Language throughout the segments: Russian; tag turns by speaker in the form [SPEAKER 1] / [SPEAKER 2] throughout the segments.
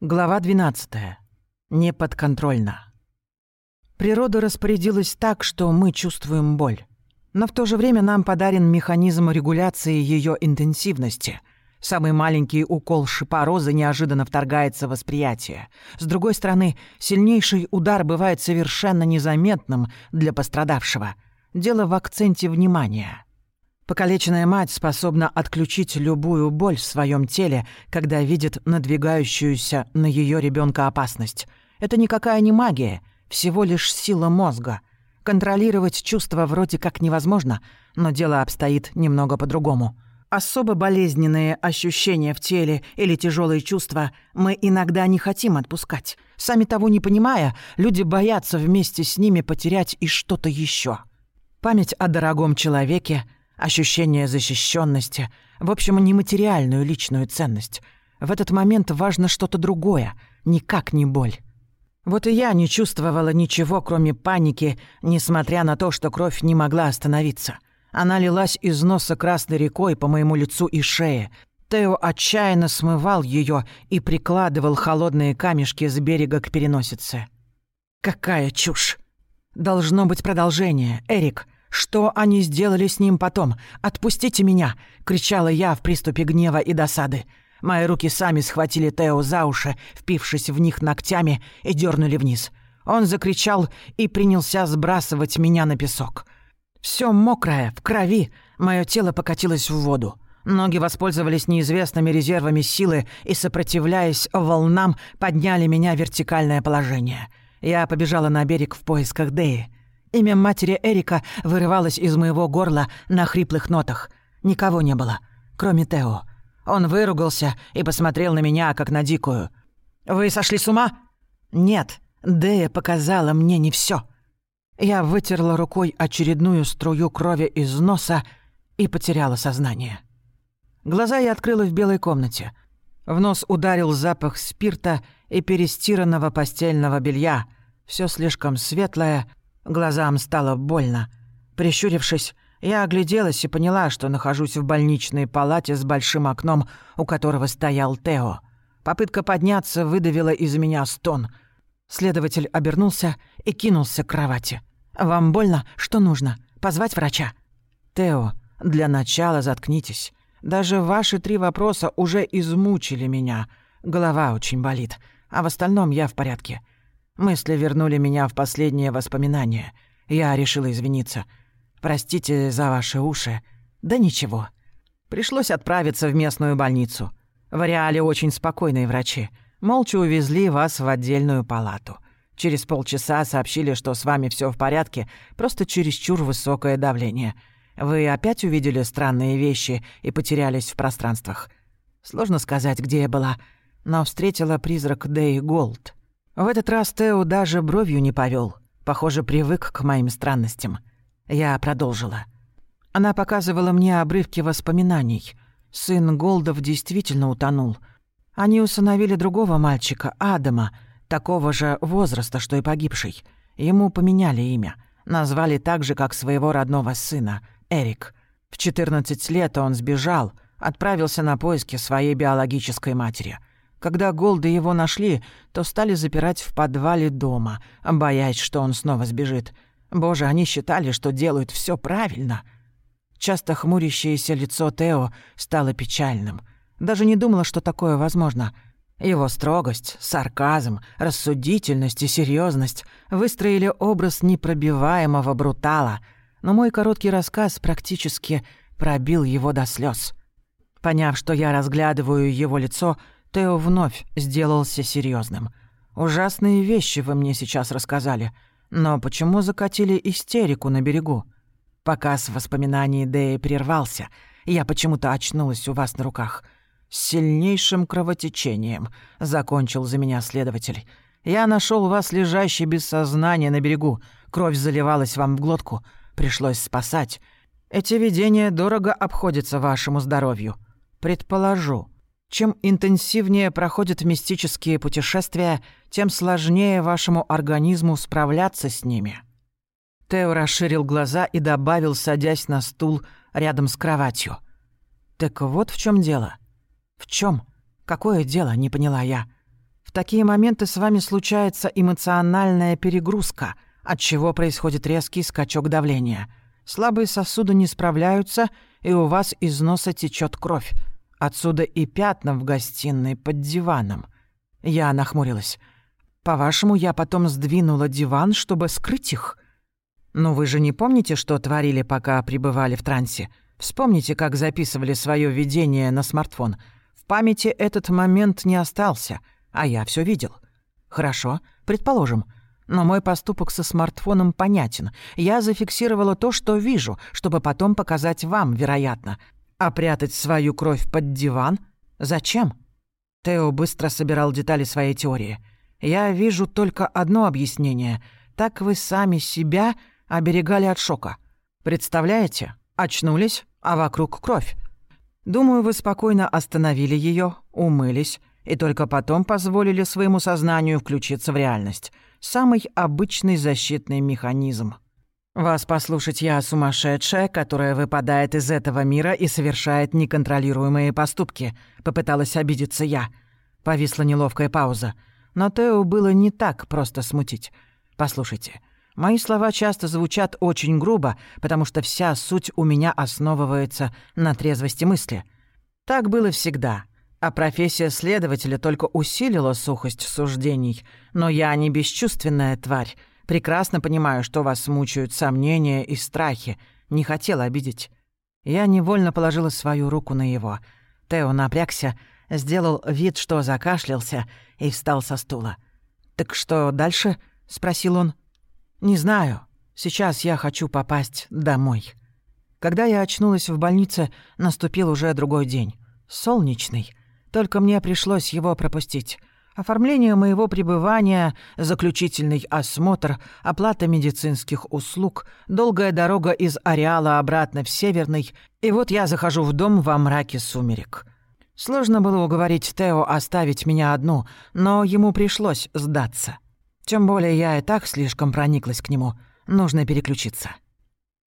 [SPEAKER 1] Глава 12. Неподконтрольно. Природа распорядилась так, что мы чувствуем боль. Но в то же время нам подарен механизм регуляции ее интенсивности. Самый маленький укол шипа розы неожиданно вторгается в восприятие. С другой стороны, сильнейший удар бывает совершенно незаметным для пострадавшего. Дело в акценте внимания — Покалеченная мать способна отключить любую боль в своем теле, когда видит надвигающуюся на ее ребенка опасность. Это никакая не магия, всего лишь сила мозга. Контролировать чувства вроде как невозможно, но дело обстоит немного по-другому. Особо болезненные ощущения в теле или тяжелые чувства мы иногда не хотим отпускать. Сами того не понимая, люди боятся вместе с ними потерять и что-то еще. Память о дорогом человеке — ощущение защищенности, в общем, нематериальную личную ценность. В этот момент важно что-то другое, никак не боль. Вот и я не чувствовала ничего, кроме паники, несмотря на то, что кровь не могла остановиться. Она лилась из носа красной рекой по моему лицу и шее. Тео отчаянно смывал ее и прикладывал холодные камешки с берега к переносице. «Какая чушь! Должно быть продолжение, Эрик!» «Что они сделали с ним потом? Отпустите меня!» — кричала я в приступе гнева и досады. Мои руки сами схватили Тео за уши, впившись в них ногтями, и дернули вниз. Он закричал и принялся сбрасывать меня на песок. Все мокрое, в крови, мое тело покатилось в воду. Ноги воспользовались неизвестными резервами силы и, сопротивляясь волнам, подняли меня в вертикальное положение. Я побежала на берег в поисках Деи. Имя матери Эрика вырывалось из моего горла на хриплых нотах. Никого не было, кроме Тео. Он выругался и посмотрел на меня, как на дикую. «Вы сошли с ума?» «Нет, Дея показала мне не все. Я вытерла рукой очередную струю крови из носа и потеряла сознание. Глаза я открыла в белой комнате. В нос ударил запах спирта и перестиранного постельного белья. Все слишком светлое, Глазам стало больно. Прищурившись, я огляделась и поняла, что нахожусь в больничной палате с большим окном, у которого стоял Тео. Попытка подняться выдавила из меня стон. Следователь обернулся и кинулся к кровати. «Вам больно? Что нужно? Позвать врача?» «Тео, для начала заткнитесь. Даже ваши три вопроса уже измучили меня. Голова очень болит, а в остальном я в порядке. Мысли вернули меня в последние воспоминания. Я решила извиниться. Простите за ваши уши. Да ничего. Пришлось отправиться в местную больницу. В Ареале очень спокойные врачи. Молча увезли вас в отдельную палату. Через полчаса сообщили, что с вами все в порядке, просто чересчур высокое давление. Вы опять увидели странные вещи и потерялись в пространствах. Сложно сказать, где я была, но встретила призрак Дэй Голд. В этот раз Тео даже бровью не повел. Похоже, привык к моим странностям. Я продолжила. Она показывала мне обрывки воспоминаний. Сын Голдов действительно утонул. Они усыновили другого мальчика, Адама, такого же возраста, что и погибший. Ему поменяли имя. Назвали так же, как своего родного сына, Эрик. В 14 лет он сбежал, отправился на поиски своей биологической матери — когда Голды его нашли, то стали запирать в подвале дома, боясь, что он снова сбежит. Боже, они считали, что делают все правильно. Часто хмурящееся лицо Тео стало печальным. Даже не думала, что такое возможно. Его строгость, сарказм, рассудительность и серьезность выстроили образ непробиваемого брутала, но мой короткий рассказ практически пробил его до слез. Поняв, что я разглядываю его лицо, Тео вновь сделался серьезным. «Ужасные вещи вы мне сейчас рассказали. Но почему закатили истерику на берегу?» Показ воспоминаний Дэи прервался. Я почему-то очнулась у вас на руках. «С сильнейшим кровотечением», — закончил за меня следователь. «Я нашел вас лежащий без сознания на берегу. Кровь заливалась вам в глотку. Пришлось спасать. Эти видения дорого обходятся вашему здоровью. Предположу, чем интенсивнее проходят мистические путешествия, тем сложнее вашему организму справляться с ними. Тео расширил глаза и добавил, садясь на стул рядом с кроватью. «Так вот в чем дело». «В чем? Какое дело?» — не поняла я. В такие моменты с вами случается эмоциональная перегрузка, от чего происходит резкий скачок давления. Слабые сосуды не справляются, и у вас из носа течет кровь. Отсюда и пятна в гостиной под диваном. Я нахмурилась. По-вашему, я потом сдвинула диван, чтобы скрыть их? Но вы же не помните, что творили, пока пребывали в трансе? Вспомните, как записывали свое видение на смартфон. В памяти этот момент не остался, а я все видел. Хорошо, предположим. Но мой поступок со смартфоном понятен. Я зафиксировала то, что вижу, чтобы потом показать вам, вероятно. А прятать свою кровь под диван? Зачем? Тео быстро собирал детали своей теории. Я вижу только одно объяснение. Так вы сами себя оберегали от шока. Представляете? Очнулись, а вокруг кровь. Думаю, вы спокойно остановили ее, умылись, и только потом позволили своему сознанию включиться в реальность. Самый обычный защитный механизм. Вас послушать я сумасшедшая, которая выпадает из этого мира и совершает неконтролируемые поступки. Попыталась обидеться я. Повисла неловкая пауза. Но Тео было не так просто смутить. Послушайте, мои слова часто звучат очень грубо, потому что вся суть у меня основывается на трезвости мысли. Так было всегда. А профессия следователя только усилила сухость суждений. Но я не бесчувственная тварь. Прекрасно понимаю, что вас мучают сомнения и страхи. Не хотела обидеть. Я невольно положила свою руку на его. Тео напрягся, сделал вид, что закашлялся, и встал со стула. «Так что дальше?» — спросил он. «Не знаю. Сейчас я хочу попасть домой». Когда я очнулась в больнице, наступил уже другой день. Солнечный. Только мне пришлось его пропустить. Оформление моего пребывания, заключительный осмотр, оплата медицинских услуг, долгая дорога из ареала обратно в Северный, и вот я захожу в дом во мраке сумерек. Сложно было уговорить Тео оставить меня одну, но ему пришлось сдаться. Тем более я и так слишком прониклась к нему. Нужно переключиться.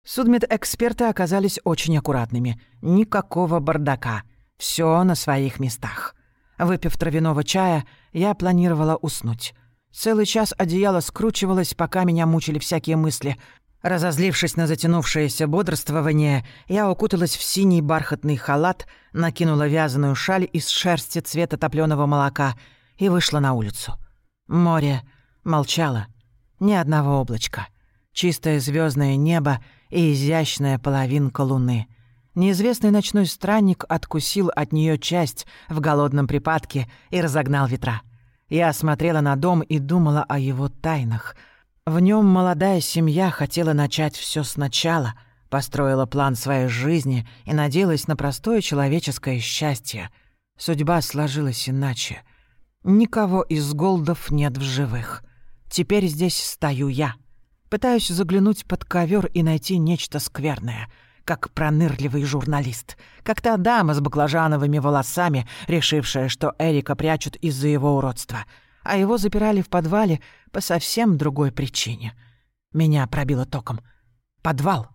[SPEAKER 1] Судмедэксперты оказались очень аккуратными. Никакого бардака. Все на своих местах. Выпив травяного чая, я планировала уснуть. Целый час одеяло скручивалось, пока меня мучили всякие мысли. Разозлившись на затянувшееся бодрствование, я укуталась в синий бархатный халат, накинула вязаную шаль из шерсти цвета топлёного молока и вышла на улицу. Море молчало. Ни одного облачка. Чистое звездное небо и изящная половинка луны — Неизвестный ночной странник откусил от нее часть в голодном припадке и разогнал ветра. Я смотрела на дом и думала о его тайнах. В нем молодая семья хотела начать все сначала, построила план своей жизни и надеялась на простое человеческое счастье. Судьба сложилась иначе. Никого из голдов нет в живых. Теперь здесь стою я. Пытаюсь заглянуть под ковер и найти нечто скверное — как пронырливый журналист, как та дама с баклажановыми волосами, решившая, что Эрика прячут из-за его уродства, а его запирали в подвале по совсем другой причине. Меня пробило током. Подвал.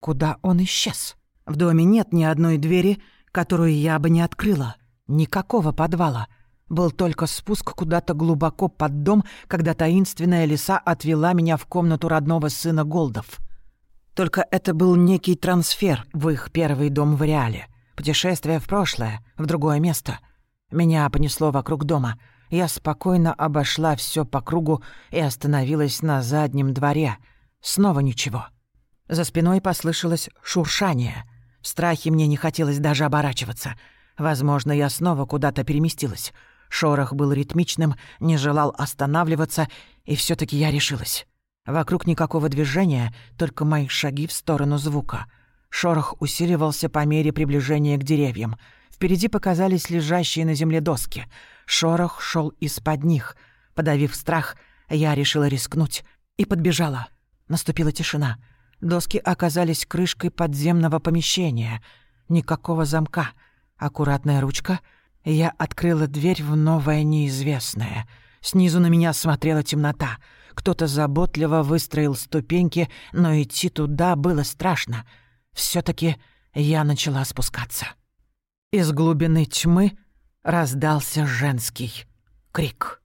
[SPEAKER 1] Куда он исчез? В доме нет ни одной двери, которую я бы не открыла. Никакого подвала. Был только спуск куда-то глубоко под дом, когда таинственная лиса отвела меня в комнату родного сына Голдов. Только это был некий трансфер в их первый дом в реале. Путешествие в прошлое, в другое место. Меня понесло вокруг дома. Я спокойно обошла все по кругу и остановилась на заднем дворе. Снова ничего. За спиной послышалось шуршание. В страхе мне не хотелось даже оборачиваться. Возможно, я снова куда-то переместилась. Шорох был ритмичным, не желал останавливаться, и все таки я решилась. Вокруг никакого движения, только мои шаги в сторону звука. Шорох усиливался по мере приближения к деревьям. Впереди показались лежащие на земле доски. Шорох шел из-под них. Подавив страх, я решила рискнуть и подбежала. Наступила тишина. Доски оказались крышкой подземного помещения. Никакого замка. Аккуратная ручка. Я открыла дверь в новое неизвестное. Снизу на меня смотрела темнота — кто-то заботливо выстроил ступеньки, но идти туда было страшно. все таки я начала спускаться. Из глубины тьмы раздался женский крик.